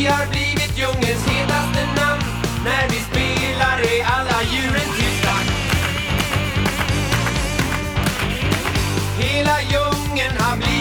Vi har blivit djungelns hetaste namn. När vi spelar är alla djuren tysta. Hela djungeln har blivit